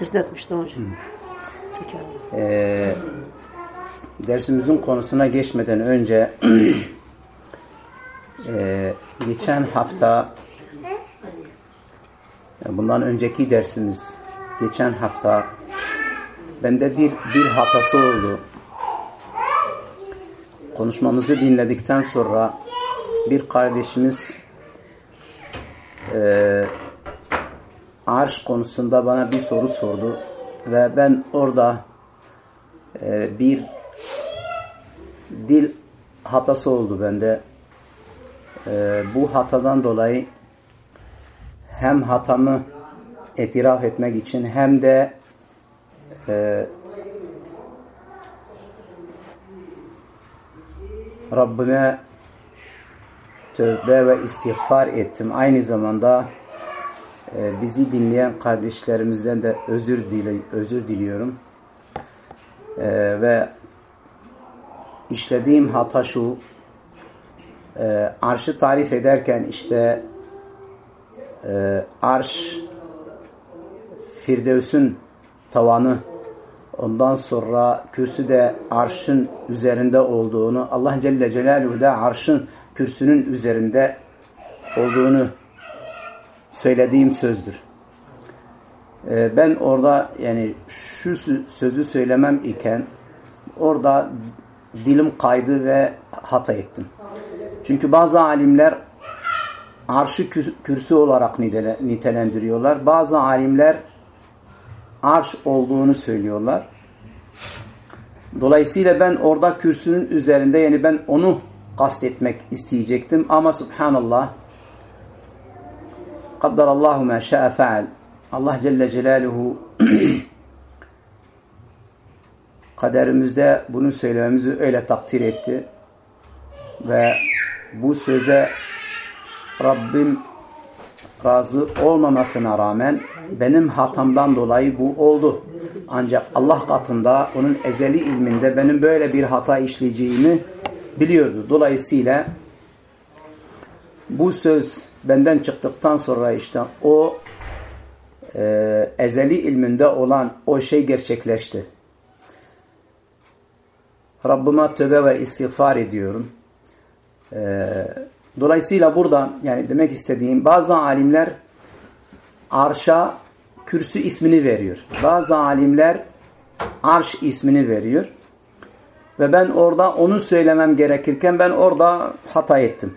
Ses netmiş daha önce. Tekrardan. Ee, dersimizin konusuna geçmeden önce e, geçen hafta bundan önceki dersimiz geçen hafta bende bir bir hatası oldu. Konuşmamızı dinledikten sonra bir kardeşimiz e, arş konusunda bana bir soru sordu ve ben orada e, bir dil hatası oldu bende. E, bu hatadan dolayı hem hatamı itiraf etmek için hem de e, Rabbime tövbe ve istiğfar ettim. Aynı zamanda e, bizi dinleyen kardeşlerimizden de özür dili özür diliyorum. E, ve işlediğim hata şu e, arşı tarif ederken işte e, arş Firdevs'ün tavanı ondan sonra kürsü de arşın üzerinde olduğunu Allah Celle Celaluhu da arşın kürsünün üzerinde olduğunu söylediğim sözdür. Ee, ben orada yani şu sözü söylemem iken orada dilim kaydı ve hata ettim. Çünkü bazı alimler arşı kürsü olarak nitelendiriyorlar. Bazı alimler arş olduğunu söylüyorlar. Dolayısıyla ben orada kürsünün üzerinde yani ben onu kastetmek isteyecektim ama subhanallah Kaddarallahu ma şa'a feal. Allah Celle Celaluhu kaderimizde bunu söylememizi öyle takdir etti. Ve bu söze Rabbim razı olmamasına rağmen benim hatamdan dolayı bu oldu. Ancak Allah katında onun ezeli ilminde benim böyle bir hata işleyeceğimi biliyordu. Dolayısıyla bu söz benden çıktıktan sonra işte o e, ezeli ilminde olan o şey gerçekleşti. Rabbime tövbe ve istiğfar ediyorum. E, dolayısıyla burada yani demek istediğim bazı alimler arşa kürsü ismini veriyor. Bazı alimler arş ismini veriyor. Ve ben orada onu söylemem gerekirken ben orada hata ettim.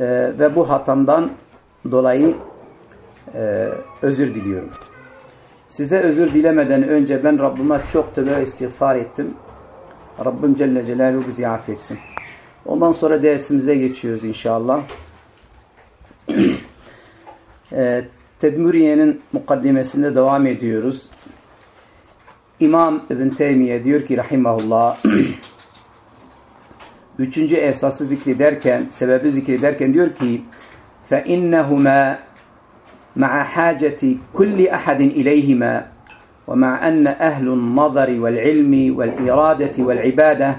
Ee, ve bu hatamdan dolayı e, özür diliyorum. Size özür dilemeden önce ben Rabbime çok tövbe istiğfar ettim. Rabbim Celle Celaluhu bizi affetsin. Ondan sonra dersimize geçiyoruz inşallah. e, Tedmuriye'nin mukaddimesinde devam ediyoruz. İmam İbn Teymiye diyor ki rahimahullah üçüncü esası zikrederken, sebebi zikrederken diyor ki فَاِنَّهُمَا مَعَ حَاجَةِ كُلِّ أَحَدٍ إِلَيْهِمَا ومع أن أهل النظر والعلم والإرادة والعبادة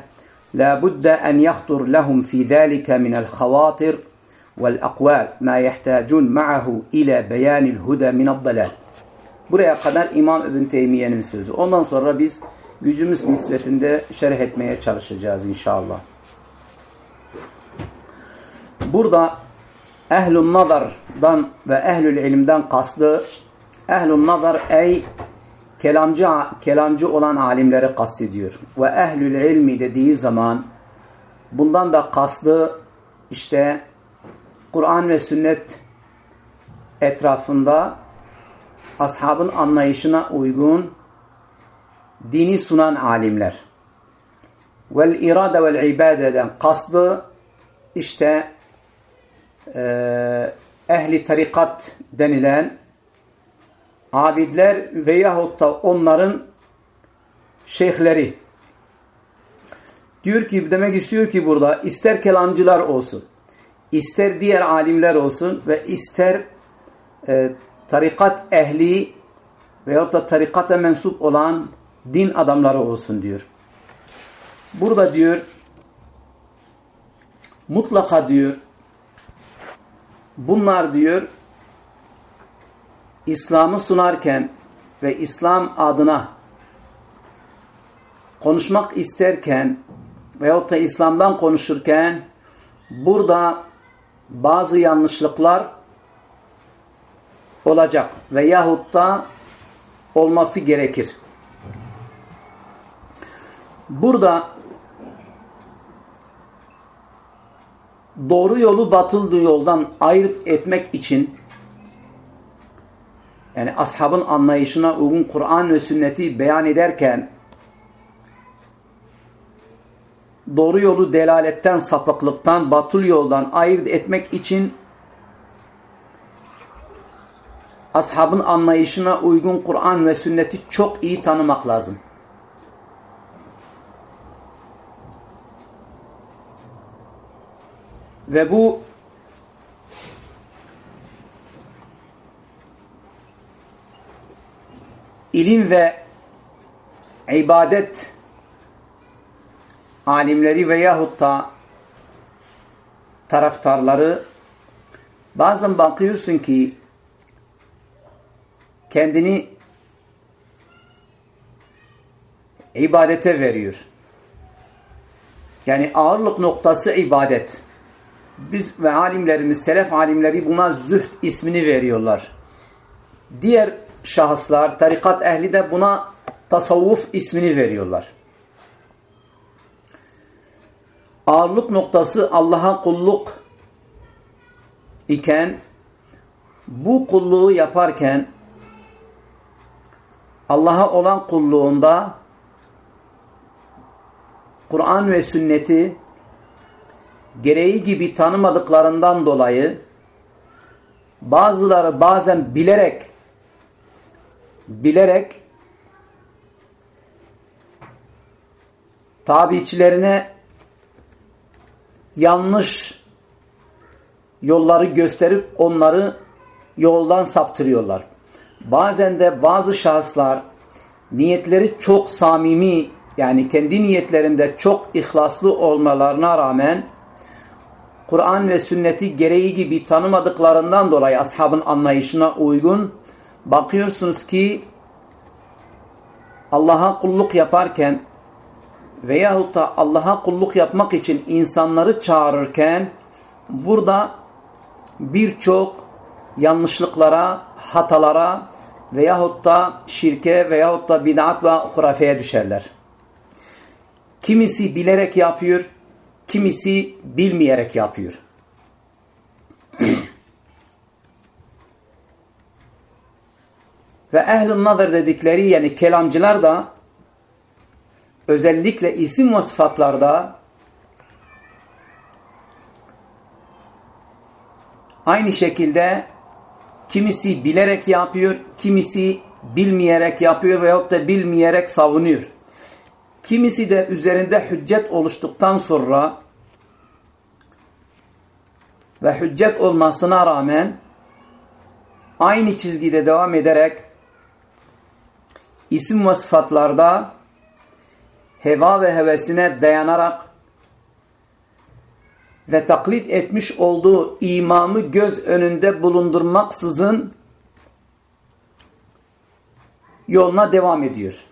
لا بد أن يخطر لهم في ذلك من الخواطر والأقوال ما يحتاجون معه إلى بيان الهدى من الضلال Buraya kadar İmam İbn Teymiye'nin sözü. Ondan sonra biz gücümüz nispetinde şerh etmeye çalışacağız inşallah. Burada ehlun nazardan ve ehlül ilimden kastı ehlun nazar ey kelamcı kelamcı olan alimleri kastediyor. Ve ehlül ilmi dediği zaman bundan da kastı işte Kur'an ve sünnet etrafında ashabın anlayışına uygun dini sunan alimler. Vel irade vel ibadeden kastı işte e, ehli tarikat denilen abidler veyahut da onların şeyhleri. Diyor ki demek istiyor ki burada ister kelamcılar olsun, ister diğer alimler olsun ve ister e, tarikat ehli veyahut da tarikata mensup olan din adamları olsun diyor. Burada diyor mutlaka diyor bunlar diyor İslam'ı sunarken ve İslam adına konuşmak isterken veyahut da İslam'dan konuşurken burada bazı yanlışlıklar olacak veyahut da olması gerekir. Burada doğru yolu batıl yoldan ayırt etmek için yani ashabın anlayışına uygun Kur'an ve sünneti beyan ederken doğru yolu delaletten, sapıklıktan, batıl yoldan ayırt etmek için ashabın anlayışına uygun Kur'an ve sünneti çok iyi tanımak lazım. Ve bu ilim ve ibadet alimleri veyahut da taraftarları bazen bakıyorsun ki kendini ibadete veriyor. Yani ağırlık noktası ibadet. Biz ve alimlerimiz, selef alimleri buna zühd ismini veriyorlar. Diğer şahıslar, tarikat ehli de buna tasavvuf ismini veriyorlar. Ağırlık noktası Allah'a kulluk iken bu kulluğu yaparken Allah'a olan kulluğunda Kur'an ve sünneti gereği gibi tanımadıklarından dolayı bazıları bazen bilerek bilerek tabiçilerine yanlış yolları gösterip onları yoldan saptırıyorlar. Bazen de bazı şahıslar niyetleri çok samimi yani kendi niyetlerinde çok ihlaslı olmalarına rağmen Kur'an ve sünneti gereği gibi tanımadıklarından dolayı ashabın anlayışına uygun bakıyorsunuz ki Allah'a kulluk yaparken veyahut da Allah'a kulluk yapmak için insanları çağırırken burada birçok yanlışlıklara, hatalara veyahut da şirke veyahut da bid'at ve hurafeye düşerler. Kimisi bilerek yapıyor, kimisi bilmeyerek yapıyor. Ve ehl-i nazar dedikleri yani kelamcılar da özellikle isim ve sıfatlarda aynı şekilde kimisi bilerek yapıyor, kimisi bilmeyerek yapıyor veyahut da bilmeyerek savunuyor. Kimisi de üzerinde hüccet oluştuktan sonra ve hüccet olmasına rağmen aynı çizgide devam ederek isim ve sıfatlarda heva ve hevesine dayanarak ve taklit etmiş olduğu imamı göz önünde bulundurmaksızın yoluna devam ediyor.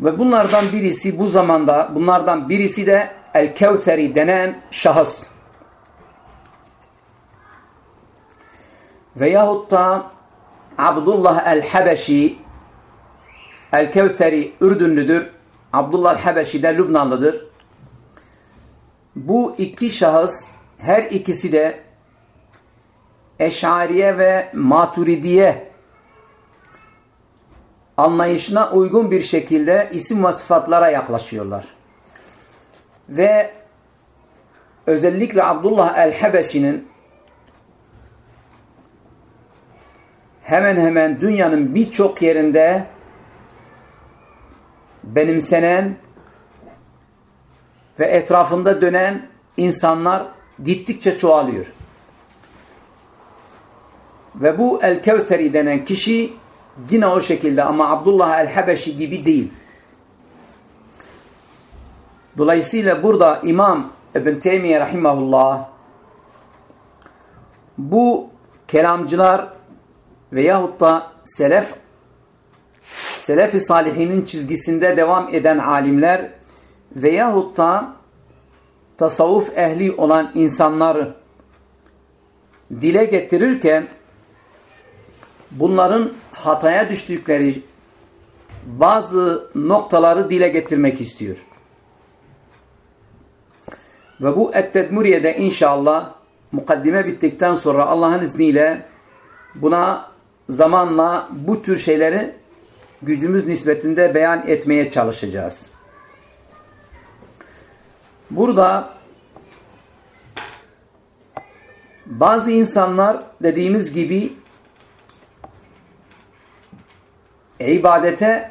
Ve bunlardan birisi bu zamanda bunlardan birisi de El-Kevseri denen şahıs. Veyahut da Abdullah el-Habeşi El-Kevseri Ürdünlüdür. Abdullah el-Habeşi de Lübnanlıdır. Bu iki şahıs her ikisi de Eşariye ve Maturidiye anlayışına uygun bir şekilde isim ve sıfatlara yaklaşıyorlar. Ve özellikle Abdullah el-Habeşi'nin hemen hemen dünyanın birçok yerinde benimsenen ve etrafında dönen insanlar gittikçe çoğalıyor. Ve bu El-Kevseri denen kişi yine o şekilde ama Abdullah el-Habeşi gibi değil. Dolayısıyla burada İmam İbn Teymiye rahimahullah bu kelamcılar veyahut da selef selef-i salihinin çizgisinde devam eden alimler veyahut da tasavvuf ehli olan insanları dile getirirken bunların hataya düştükleri bazı noktaları dile getirmek istiyor. Ve bu Et-Tedmuriye'de inşallah mukaddime bittikten sonra Allah'ın izniyle buna zamanla bu tür şeyleri gücümüz nispetinde beyan etmeye çalışacağız. Burada bazı insanlar dediğimiz gibi ibadete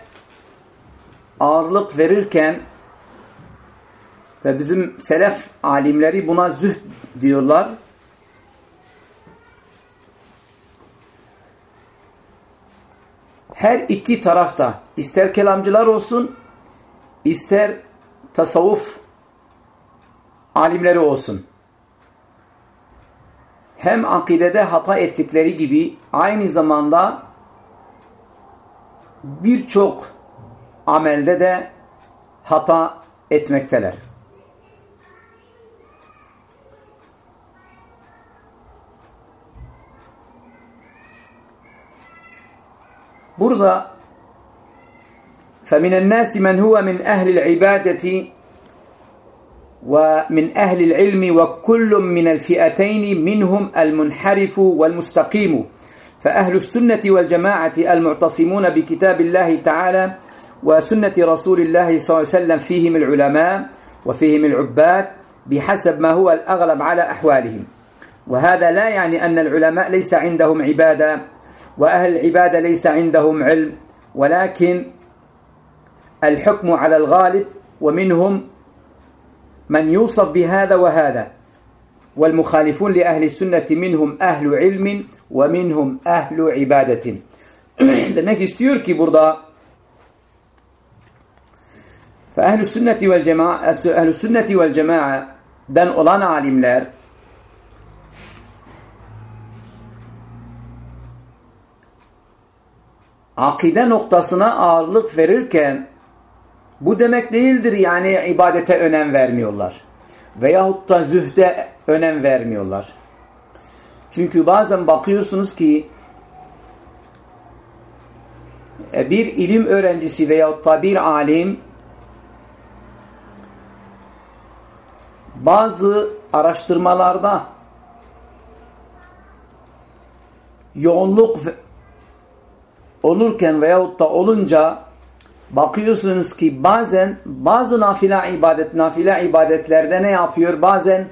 ağırlık verirken ve bizim selef alimleri buna zühd diyorlar. Her iki tarafta ister kelamcılar olsun ister tasavvuf alimleri olsun. Hem akidede hata ettikleri gibi aynı zamanda birçok amelde de hata etmekteler. Burada فَمِنَ النَّاسِ مَنْ هُوَ مِنْ أَهْلِ الْعِبَادَةِ ومن أهل العلم وكل من الفئتين منهم المنحرف والمستقيم فأهل السنة والجماعة المعتصمون بكتاب الله تعالى وسنة رسول الله صلى الله عليه وسلم فيهم العلماء وفيهم العباد بحسب ما هو الأغلب على أحوالهم. وهذا لا يعني أن العلماء ليس عندهم عبادة وأهل العبادة ليس عندهم علم ولكن الحكم على الغالب ومنهم من يوصف بهذا وهذا والمخالفون لأهل السنة منهم أهل علم ومنهم أهل عبادة demek istiyor ki burada فأهل السنة والجماعة أهل السنة والجماعة den olan alimler akide noktasına ağırlık verirken bu demek değildir yani ibadete önem vermiyorlar. Veyahut da zühde önem vermiyorlar. Çünkü bazen bakıyorsunuz ki e, bir ilim öğrencisi veyahut da bir alim bazı araştırmalarda yoğunluk olurken veyahut da olunca bakıyorsunuz ki bazen bazı nafile ibadet, nafile ibadetlerde ne yapıyor? Bazen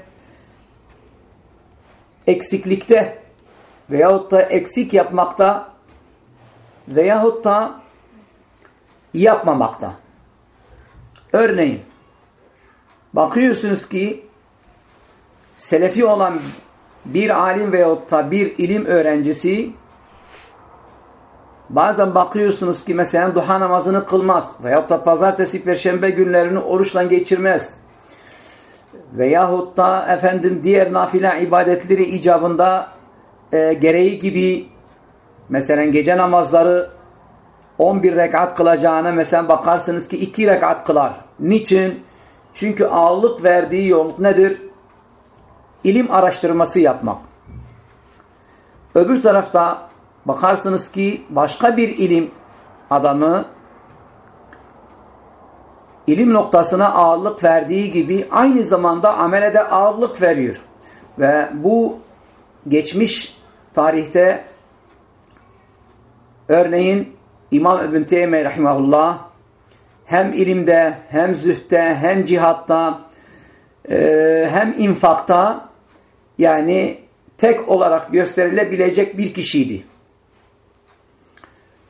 eksiklikte veyahut da eksik yapmakta veyahut da yapmamakta. Örneğin bakıyorsunuz ki selefi olan bir alim veyahut da bir ilim öğrencisi Bazen bakıyorsunuz ki mesela duha namazını kılmaz. Veyahut da pazartesi, perşembe günlerini oruçla geçirmez. Veyahut da efendim diğer nafile ibadetleri icabında e, gereği gibi mesela gece namazları 11 rekat kılacağına mesela bakarsınız ki 2 rekat kılar. Niçin? Çünkü ağırlık verdiği yolluk nedir? İlim araştırması yapmak. Öbür tarafta bakarsınız ki başka bir ilim adamı ilim noktasına ağırlık verdiği gibi aynı zamanda amele de ağırlık veriyor. Ve bu geçmiş tarihte örneğin İmam İbn Teymiye rahimahullah hem ilimde hem zühte hem cihatta hem infakta yani tek olarak gösterilebilecek bir kişiydi.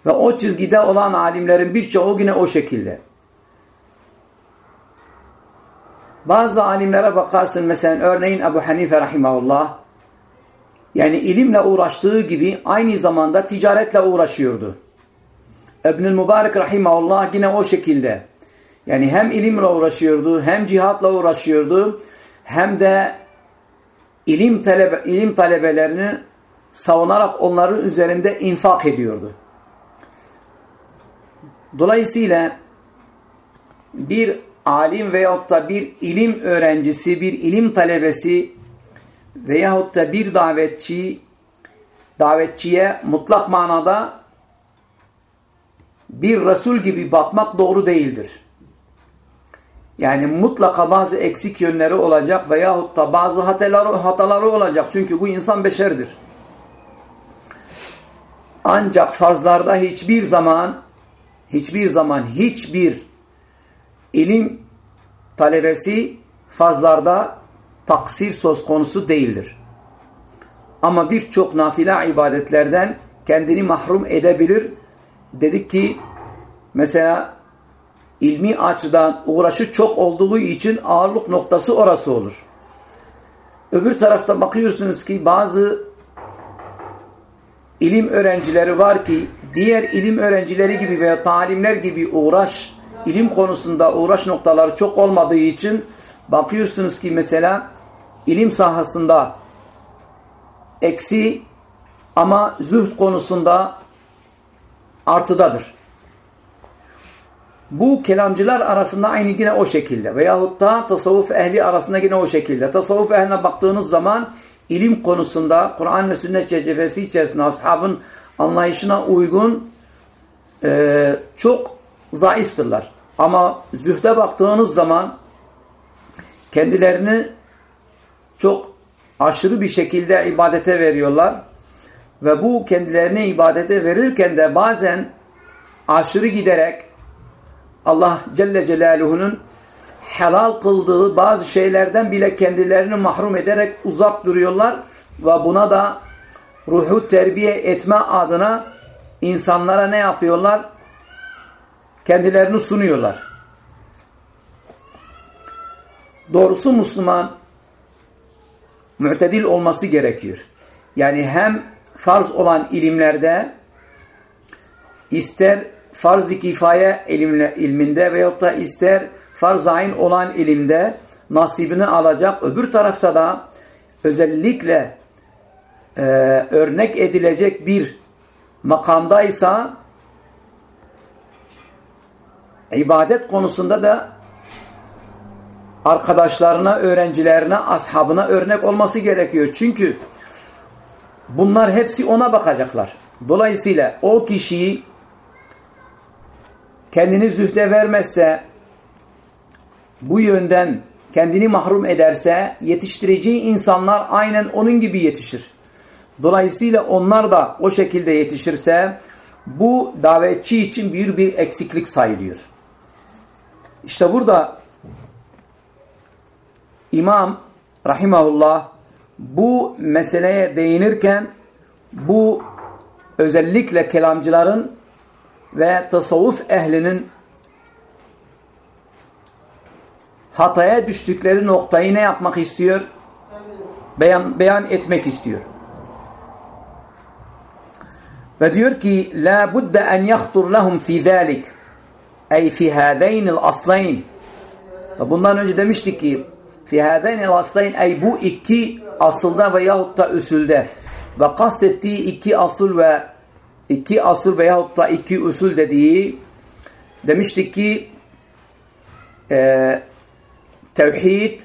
Ve o çizgide olan alimlerin birçoğu yine o şekilde. Bazı alimlere bakarsın mesela örneğin Ebu Hanife rahimahullah yani ilimle uğraştığı gibi aynı zamanda ticaretle uğraşıyordu. İbnül Mübarek rahimahullah yine o şekilde. Yani hem ilimle uğraşıyordu, hem cihatla uğraşıyordu, hem de ilim, talebe, ilim talebelerini savunarak onların üzerinde infak ediyordu. Dolayısıyla bir alim veyahut da bir ilim öğrencisi, bir ilim talebesi veyahut da bir davetçi davetçiye mutlak manada bir Resul gibi bakmak doğru değildir. Yani mutlaka bazı eksik yönleri olacak veyahut da bazı hataları, hataları olacak. Çünkü bu insan beşerdir. Ancak farzlarda hiçbir zaman hiçbir zaman hiçbir ilim talebesi fazlarda taksir söz konusu değildir. Ama birçok nafile ibadetlerden kendini mahrum edebilir. Dedik ki mesela ilmi açıdan uğraşı çok olduğu için ağırlık noktası orası olur. Öbür tarafta bakıyorsunuz ki bazı ilim öğrencileri var ki diğer ilim öğrencileri gibi veya talimler gibi uğraş, ilim konusunda uğraş noktaları çok olmadığı için bakıyorsunuz ki mesela ilim sahasında eksi ama zühd konusunda artıdadır. Bu kelamcılar arasında aynı yine o şekilde veyahut da tasavvuf ehli arasında yine o şekilde. Tasavvuf ehline baktığınız zaman ilim konusunda Kur'an ve sünnet çerçevesi içerisinde ashabın anlayışına uygun e, çok zayıftırlar. Ama zühde baktığınız zaman kendilerini çok aşırı bir şekilde ibadete veriyorlar. Ve bu kendilerini ibadete verirken de bazen aşırı giderek Allah Celle Celaluhu'nun helal kıldığı bazı şeylerden bile kendilerini mahrum ederek uzak duruyorlar ve buna da ruhu terbiye etme adına insanlara ne yapıyorlar? Kendilerini sunuyorlar. Doğrusu Müslüman mütedil olması gerekiyor. Yani hem farz olan ilimlerde ister farz-ı kifaye ilminde veyahut da ister farz ayn olan ilimde nasibini alacak. Öbür tarafta da özellikle e, örnek edilecek bir makamdaysa ibadet konusunda da arkadaşlarına, öğrencilerine, ashabına örnek olması gerekiyor. Çünkü bunlar hepsi ona bakacaklar. Dolayısıyla o kişiyi kendini zühde vermezse bu yönden kendini mahrum ederse yetiştireceği insanlar aynen onun gibi yetişir. Dolayısıyla onlar da o şekilde yetişirse bu davetçi için bir bir eksiklik sayılıyor. İşte burada İmam rahimahullah bu meseleye değinirken bu özellikle kelamcıların ve tasavvuf ehlinin hataya düştükleri noktayı ne yapmak istiyor? Beyan, beyan etmek istiyor. Ve diyor ki la budde en yahtur lahum fi zalik ey fi hadaynil aslayn bundan önce demiştik ki fi hadaynil aslayn ey bu iki asılda veyahut da üsülde ve kastettiği iki asıl ve iki asıl veyahut da iki usul dediği demiştik ki e, tevhid,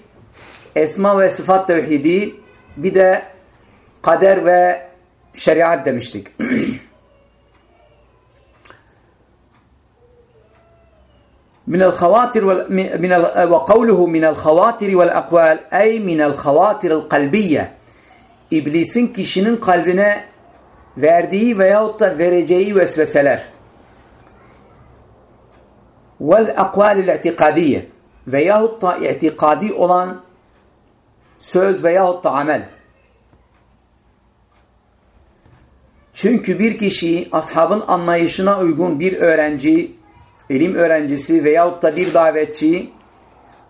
esma ve sıfat tevhidi bir de kader ve şeriat demiştik. minel havatir ve minel e, ve kavluhu minel havatir vel akval ey minel havatiril kalbiyye. İblisin kişinin kalbine verdiği veyahut da vereceği vesveseler. Vel akvalil itikadiye veyahut da itikadi olan söz veyahut da amel. Çünkü bir kişiyi ashabın anlayışına uygun bir öğrenci ilim öğrencisi veyahut da bir davetçi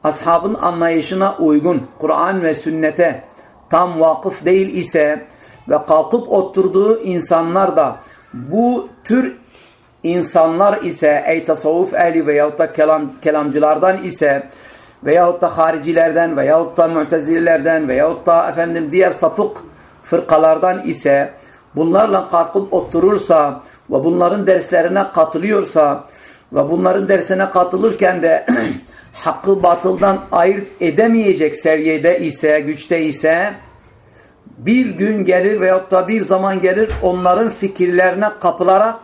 ashabın anlayışına uygun Kur'an ve sünnete tam vakıf değil ise ve kalkıp oturduğu insanlar da bu tür insanlar ise ey tasavvuf ehli veyahut da kelam, kelamcılardan ise veyahut da haricilerden veyahut da mütezililerden veyahut da efendim diğer sapık fırkalardan ise bunlarla kalkıp oturursa ve bunların derslerine katılıyorsa ve bunların dersine katılırken de hakkı batıldan ayırt edemeyecek seviyede ise, güçte ise bir gün gelir veyahut da bir zaman gelir onların fikirlerine kapılarak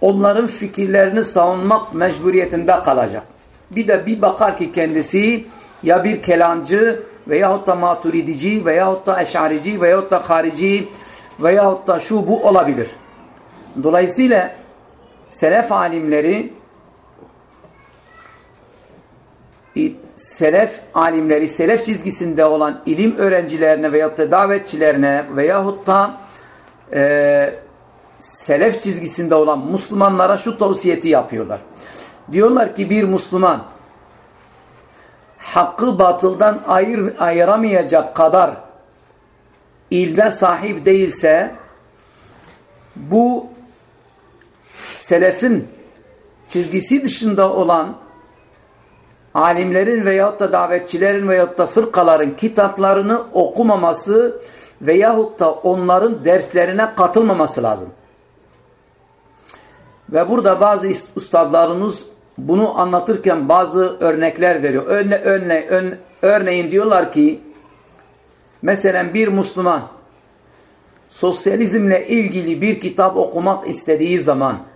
onların fikirlerini savunmak mecburiyetinde kalacak. Bir de bir bakar ki kendisi ya bir kelamcı veyahut da maturidici veyahut da eşarici veyahut da harici veyahut da şu bu olabilir. Dolayısıyla selef alimleri selef alimleri, selef çizgisinde olan ilim öğrencilerine veyahut da davetçilerine veyahut da e, selef çizgisinde olan Müslümanlara şu tavsiyeti yapıyorlar. Diyorlar ki bir Müslüman hakkı batıldan ayır, ayıramayacak kadar ilme sahip değilse bu selefin çizgisi dışında olan alimlerin veyahut da davetçilerin veyahut da fırkaların kitaplarını okumaması veyahut da onların derslerine katılmaması lazım. Ve burada bazı ustadlarımız bunu anlatırken bazı örnekler veriyor. Örne, örne, ön, örneğin diyorlar ki mesela bir Müslüman sosyalizmle ilgili bir kitap okumak istediği zaman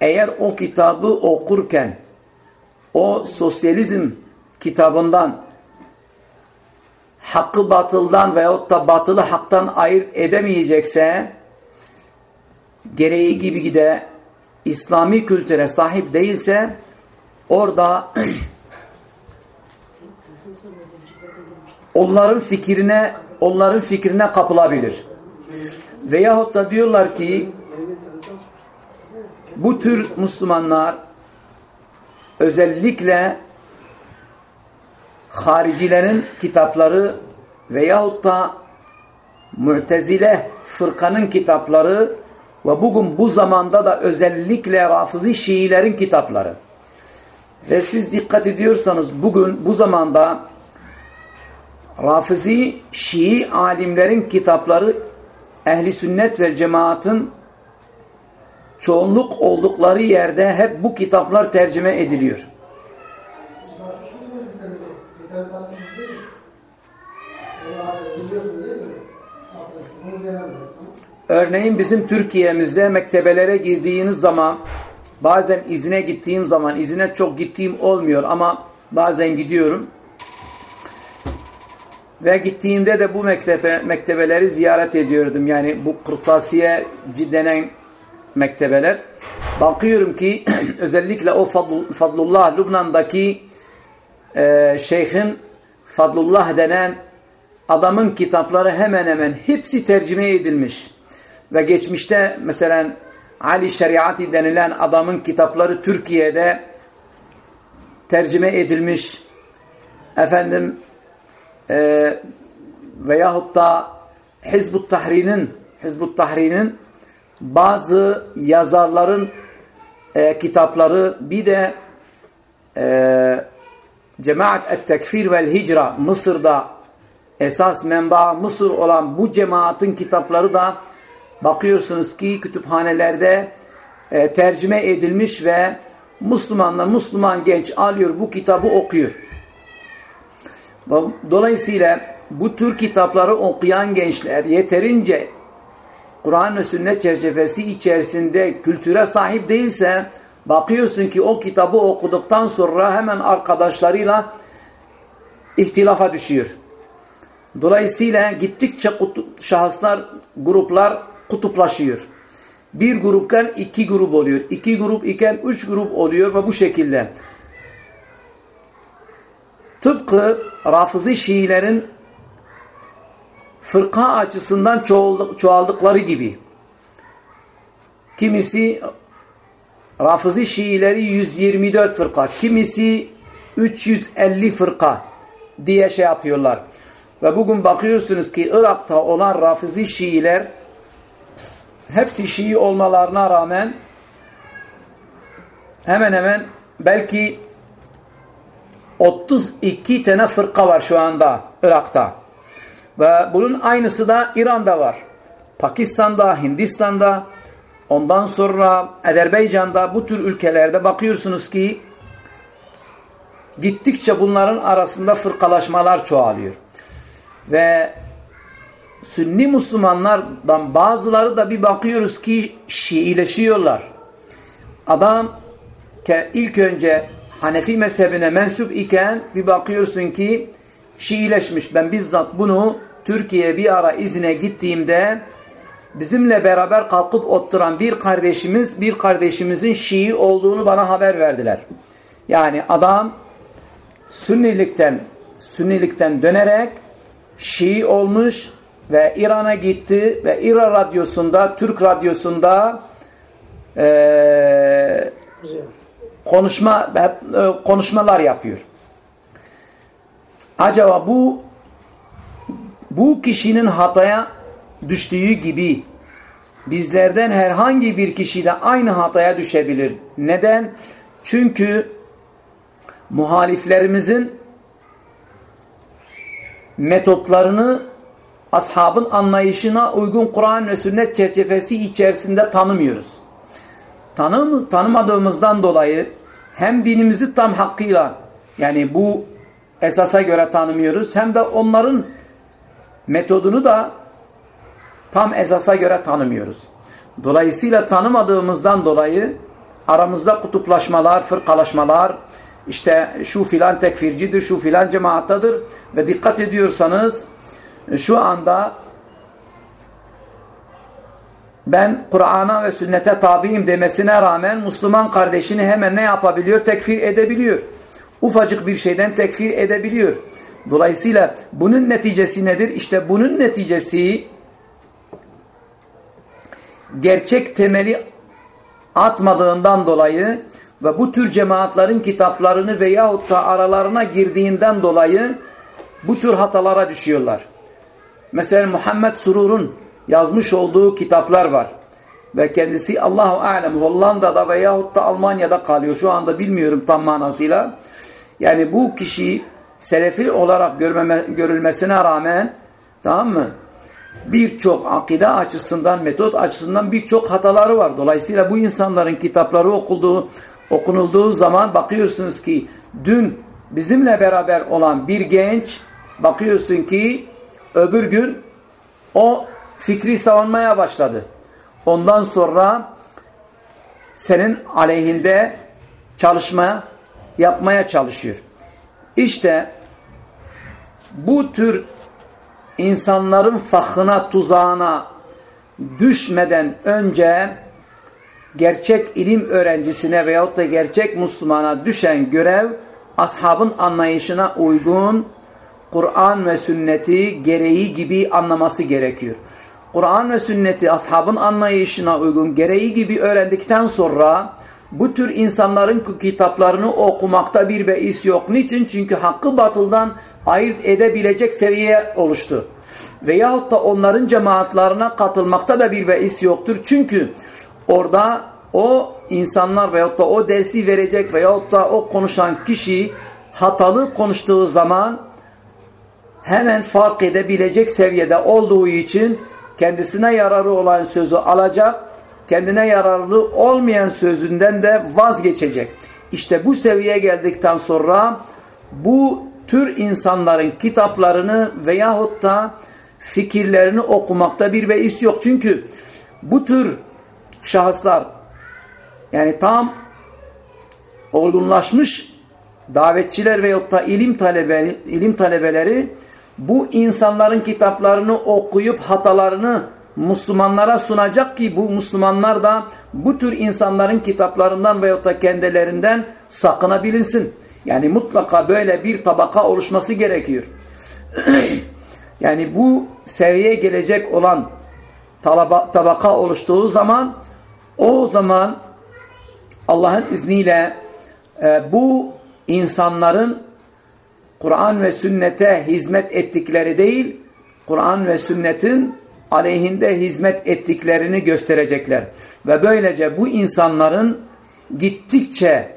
eğer o kitabı okurken o sosyalizm kitabından hakkı batıldan veyahut da batılı haktan ayırt edemeyecekse gereği gibi gide İslami kültüre sahip değilse orada onların fikrine onların fikrine kapılabilir. Veyahut da diyorlar ki bu tür Müslümanlar özellikle haricilerin kitapları veyahut da Mu'tezile fırkanın kitapları ve bugün bu zamanda da özellikle Rafizi Şiilerin kitapları. Ve siz dikkat ediyorsanız bugün bu zamanda Rafizi Şii alimlerin kitapları ehli sünnet ve cemaatin çoğunluk oldukları yerde hep bu kitaplar tercüme ediliyor. Örneğin bizim Türkiye'mizde mektebelere girdiğiniz zaman bazen izine gittiğim zaman izine çok gittiğim olmuyor ama bazen gidiyorum. Ve gittiğimde de bu mektebe, mektebeleri ziyaret ediyordum. Yani bu kırtasiye denen mektebeler. Bakıyorum ki özellikle o Fadlullah Lübnan'daki e, şeyhin Fadlullah denen adamın kitapları hemen hemen hepsi tercüme edilmiş. Ve geçmişte mesela Ali Şeriati denilen adamın kitapları Türkiye'de tercüme edilmiş. Efendim e, veyahut da Hizbut Tahri'nin Hizbut Tahri'nin bazı yazarların e, kitapları bir de e, Cemaat et-Tekfir vel Hicra Mısır'da esas menba Mısır olan bu cemaatin kitapları da bakıyorsunuz ki kütüphanelerde e, tercüme edilmiş ve Müslümanla Müslüman genç alıyor bu kitabı okuyor. Dolayısıyla bu tür kitapları okuyan gençler yeterince Kur'an ve sünnet çerçevesi içerisinde kültüre sahip değilse bakıyorsun ki o kitabı okuduktan sonra hemen arkadaşlarıyla ihtilafa düşüyor. Dolayısıyla gittikçe şahıslar, gruplar kutuplaşıyor. Bir grupken iki grup oluyor. iki grup iken üç grup oluyor ve bu şekilde. Tıpkı Rafizi Şiilerin fırka açısından çoğaldıkları gibi kimisi Rafızi Şiileri 124 fırka, kimisi 350 fırka diye şey yapıyorlar. Ve bugün bakıyorsunuz ki Irak'ta olan Rafizi Şiiler hepsi Şii olmalarına rağmen hemen hemen belki 32 tane fırka var şu anda Irak'ta. Ve bunun aynısı da İran'da var. Pakistan'da, Hindistan'da, ondan sonra Azerbaycan'da bu tür ülkelerde bakıyorsunuz ki gittikçe bunların arasında fırkalaşmalar çoğalıyor. Ve Sünni Müslümanlardan bazıları da bir bakıyoruz ki Şiileşiyorlar. Adam ilk önce Hanefi mezhebine mensup iken bir bakıyorsun ki Şiileşmiş. Ben bizzat bunu Türkiye'ye bir ara izine gittiğimde bizimle beraber kalkıp oturan bir kardeşimiz bir kardeşimizin Şii olduğunu bana haber verdiler. Yani adam Sünnilikten Sünnilikten dönerek Şii olmuş ve İran'a gitti ve İran radyosunda, Türk radyosunda e, konuşma e, konuşmalar yapıyor. Acaba bu bu kişinin hataya düştüğü gibi bizlerden herhangi bir kişi de aynı hataya düşebilir. Neden? Çünkü muhaliflerimizin metotlarını ashabın anlayışına uygun Kur'an ve sünnet çerçevesi içerisinde tanımıyoruz. Tanım, tanımadığımızdan dolayı hem dinimizi tam hakkıyla yani bu esasa göre tanımıyoruz hem de onların metodunu da tam esasa göre tanımıyoruz. Dolayısıyla tanımadığımızdan dolayı aramızda kutuplaşmalar, fırkalaşmalar, işte şu filan tekfircidir, şu filan cemaattadır ve dikkat ediyorsanız şu anda ben Kur'an'a ve sünnete tabiyim demesine rağmen Müslüman kardeşini hemen ne yapabiliyor? Tekfir edebiliyor. Ufacık bir şeyden tekfir edebiliyor. Dolayısıyla bunun neticesi nedir? İşte bunun neticesi gerçek temeli atmadığından dolayı ve bu tür cemaatlerin kitaplarını veyahut da aralarına girdiğinden dolayı bu tür hatalara düşüyorlar. Mesela Muhammed Surur'un yazmış olduğu kitaplar var. Ve kendisi Allahu Alem Hollanda'da veyahut da Almanya'da kalıyor. Şu anda bilmiyorum tam manasıyla. Yani bu kişi selefi olarak görmeme, görülmesine rağmen tamam mı? Birçok akide açısından, metot açısından birçok hataları var. Dolayısıyla bu insanların kitapları okulduğu, okunulduğu zaman bakıyorsunuz ki dün bizimle beraber olan bir genç bakıyorsun ki öbür gün o fikri savunmaya başladı. Ondan sonra senin aleyhinde çalışma yapmaya çalışıyor. İşte bu tür insanların fahına, tuzağına düşmeden önce gerçek ilim öğrencisine veyahut da gerçek Müslümana düşen görev ashabın anlayışına uygun Kur'an ve sünneti gereği gibi anlaması gerekiyor. Kur'an ve sünneti ashabın anlayışına uygun gereği gibi öğrendikten sonra bu tür insanların kitaplarını okumakta bir beis yok. Niçin? Çünkü hakkı batıldan ayırt edebilecek seviye oluştu. Veyahut da onların cemaatlerine katılmakta da bir beis yoktur. Çünkü orada o insanlar veyahut da o dersi verecek veyahut da o konuşan kişi hatalı konuştuğu zaman hemen fark edebilecek seviyede olduğu için kendisine yararı olan sözü alacak, kendine yararlı olmayan sözünden de vazgeçecek. İşte bu seviyeye geldikten sonra bu tür insanların kitaplarını veyahut da fikirlerini okumakta bir beis yok. Çünkü bu tür şahıslar yani tam olgunlaşmış davetçiler veyahut da ilim, talebe, ilim talebeleri bu insanların kitaplarını okuyup hatalarını Müslümanlara sunacak ki bu Müslümanlar da bu tür insanların kitaplarından veyahut da kendilerinden sakınabilinsin. Yani mutlaka böyle bir tabaka oluşması gerekiyor. Yani bu seviyeye gelecek olan tabaka oluştuğu zaman o zaman Allah'ın izniyle e, bu insanların Kur'an ve sünnete hizmet ettikleri değil, Kur'an ve sünnetin aleyhinde hizmet ettiklerini gösterecekler. Ve böylece bu insanların gittikçe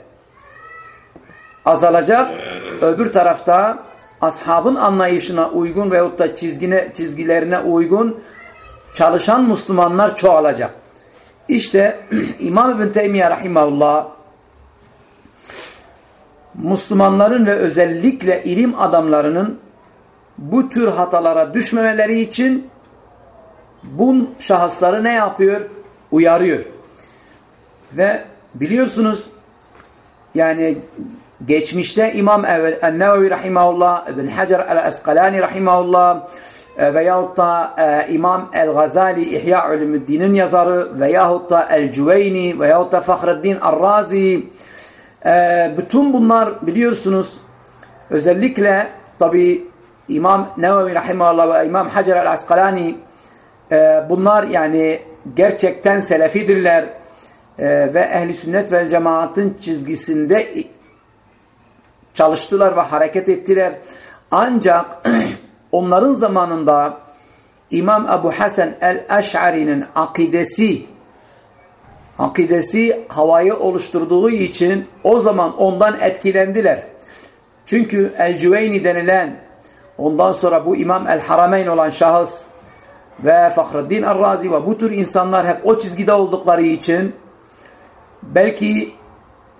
azalacak. Öbür tarafta ashabın anlayışına uygun veyahut da çizgine, çizgilerine uygun çalışan Müslümanlar çoğalacak. İşte İmam İbn Teymiye Rahimahullah Müslümanların ve özellikle ilim adamlarının bu tür hatalara düşmemeleri için bu şahısları ne yapıyor? Uyarıyor. Ve biliyorsunuz yani geçmişte İmam El-Nevevi Rahimahullah, İbn Hacer El-Eskalani Rahimahullah e, veyahut da e, İmam El-Gazali İhya Ulumuddin'in yazarı veyahut da El-Cüveyni veyahut da Fahreddin Ar-Razi e, bütün bunlar biliyorsunuz özellikle tabi İmam Nevevi Rahimahullah ve İmam Hacer El-Askalani e, bunlar yani gerçekten selefidirler e, ve ehli sünnet ve cemaatın çizgisinde çalıştılar ve hareket ettiler. Ancak onların zamanında İmam Ebu Hasan el-Eş'ari'nin akidesi akidesi havayı oluşturduğu için o zaman ondan etkilendiler. Çünkü El-Cüveyni denilen ondan sonra bu İmam El-Harameyn olan şahıs ve Fahreddin Ar-Razi ve bu tür insanlar hep o çizgide oldukları için belki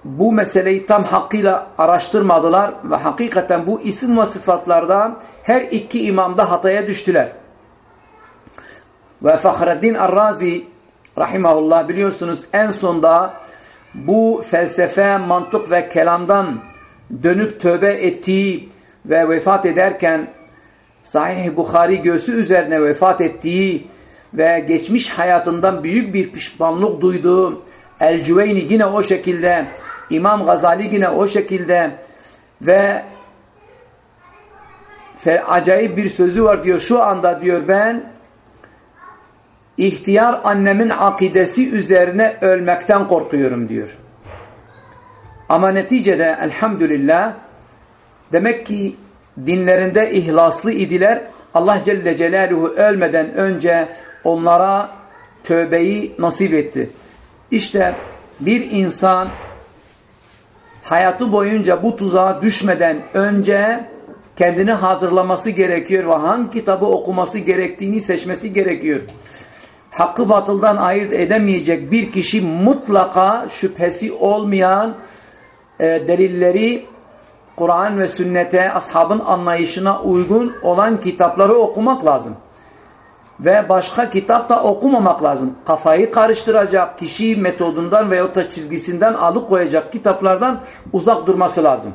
bu meseleyi tam hakkıyla araştırmadılar ve hakikaten bu isim ve sıfatlarda her iki imamda hataya düştüler. Ve Fahreddin Ar-Razi rahimahullah biliyorsunuz en sonda bu felsefe, mantık ve kelamdan dönüp tövbe ettiği ve vefat ederken Sahih Bukhari göğsü üzerine vefat ettiği ve geçmiş hayatından büyük bir pişmanlık duyduğu El-Cüveyni yine o şekilde İmam Gazali yine o şekilde ve acayip bir sözü var diyor şu anda diyor ben ihtiyar annemin akidesi üzerine ölmekten korkuyorum diyor. Ama neticede elhamdülillah demek ki dinlerinde ihlaslı idiler. Allah Celle Celaluhu ölmeden önce onlara tövbeyi nasip etti. İşte bir insan hayatı boyunca bu tuzağa düşmeden önce kendini hazırlaması gerekiyor ve hangi kitabı okuması gerektiğini seçmesi gerekiyor. Hakkı batıldan ayırt edemeyecek bir kişi mutlaka şüphesi olmayan e, delilleri Kur'an ve sünnete, ashabın anlayışına uygun olan kitapları okumak lazım. Ve başka kitap da okumamak lazım. Kafayı karıştıracak, kişi metodundan veyahut da çizgisinden alıkoyacak kitaplardan uzak durması lazım.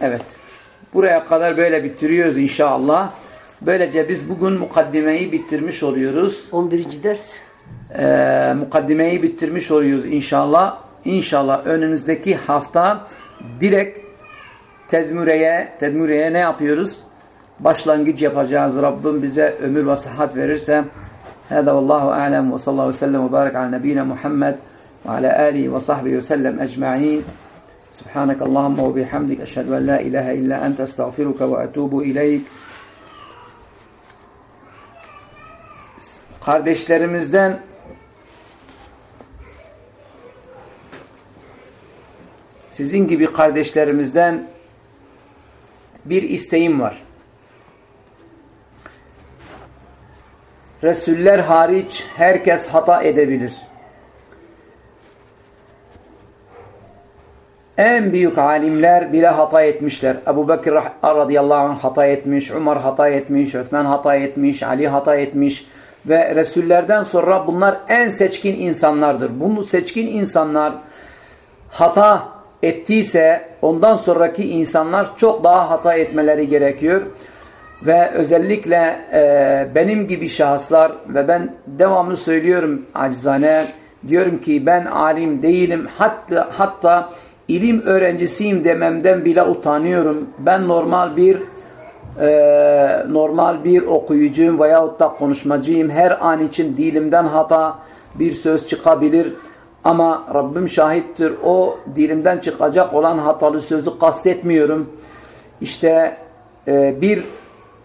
Evet. Buraya kadar böyle bitiriyoruz inşallah. Böylece biz bugün mukaddimeyi bitirmiş oluyoruz. 11. ders. Ee, mukaddimeyi bitirmiş oluyoruz inşallah. İnşallah önümüzdeki hafta direkt tedmüreye, tedmüreye ne yapıyoruz? Başlangıç yapacağız. Rabbim bize ömür ve sıhhat verirse. Hâdâ vallahu a'lem ve sallallahu sellem ve barik ala nebine Muhammed ve ala alihi ve sahbihi ve sellem ecma'in. سبحانك اللهم وبحمدك أشهد أن لا إله إلا أنت استغفرك وأتوب إليك kardeşlerimizden sizin gibi kardeşlerimizden bir isteğim var. Resuller hariç herkes hata edebilir. En büyük alimler bile hata etmişler. Ebu Bekir radıyallahu anh hata etmiş, Umar hata etmiş, Osman hata etmiş, Ali hata etmiş ve Resullerden sonra bunlar en seçkin insanlardır. Bunu seçkin insanlar hata ettiyse ondan sonraki insanlar çok daha hata etmeleri gerekiyor. Ve özellikle e, benim gibi şahıslar ve ben devamlı söylüyorum acizane diyorum ki ben alim değilim hatta hatta ilim öğrencisiyim dememden bile utanıyorum. Ben normal bir e, normal bir okuyucuyum veyahut da konuşmacıyım. Her an için dilimden hata bir söz çıkabilir. Ama Rabbim şahittir. O dilimden çıkacak olan hatalı sözü kastetmiyorum. İşte e, bir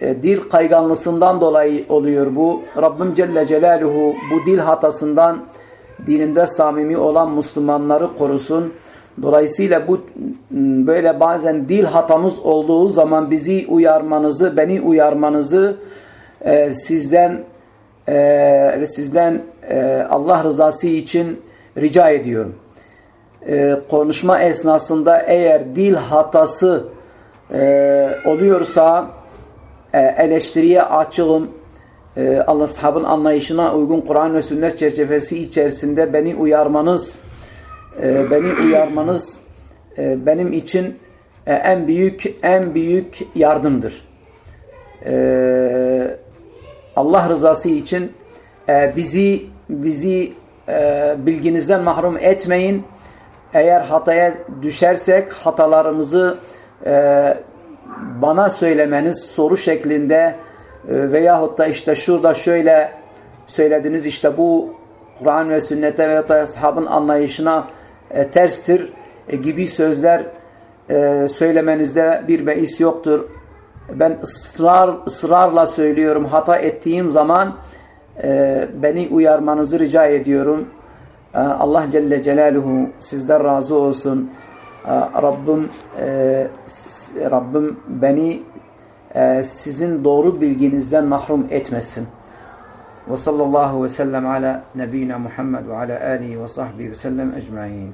e, dil kayganlısından dolayı oluyor bu. Rabbim Celle Celaluhu bu dil hatasından dilinde samimi olan Müslümanları korusun. Dolayısıyla bu böyle bazen dil hatamız olduğu zaman bizi uyarmanızı, beni uyarmanızı e, sizden e, sizden e, Allah rızası için rica ediyorum. E, konuşma esnasında eğer dil hatası e, oluyorsa e, eleştiriye açığım. E, Allah sahabın anlayışına uygun Kur'an ve sünnet çerçevesi içerisinde beni uyarmanız e, beni uyarmanız e, benim için e, en büyük en büyük yardımdır. E, Allah rızası için e, bizi bizi bilginizden mahrum etmeyin. Eğer hataya düşersek hatalarımızı bana söylemeniz soru şeklinde e, veyahut da işte şurada şöyle söylediniz işte bu Kur'an ve sünnete da ashabın anlayışına e, terstir e, gibi sözler e, söylemenizde bir beis yoktur. Ben ısrar, ısrarla söylüyorum hata ettiğim zaman e, beni uyarmanızı rica ediyorum. E, Allah Celle Celaluhu sizden razı olsun. E, Rabbim e, Rabbim beni e, sizin doğru bilginizden mahrum etmesin. Ve sallallahu ve sellem ala nebina Muhammed ve ala alihi ve sahbihi ve sellem ecmain.